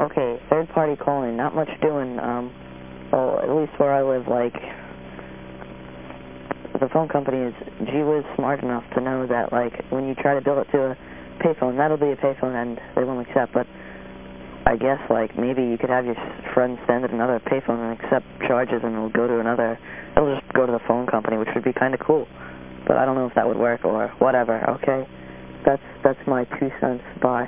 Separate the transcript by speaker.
Speaker 1: Okay, third-party calling, not much doing. Um, well, at least where I live, like, the phone company is gee whiz smart enough to know that, like, when you try to bill it to a payphone, that'll be a payphone and they won't accept. But I guess, like, maybe you could have your friend send it another payphone and accept charges and it'll go to another, it'll just go to the phone company, which would be kind of cool. But I don't know if that would work or whatever, okay? That's, that's my two cents. Bye.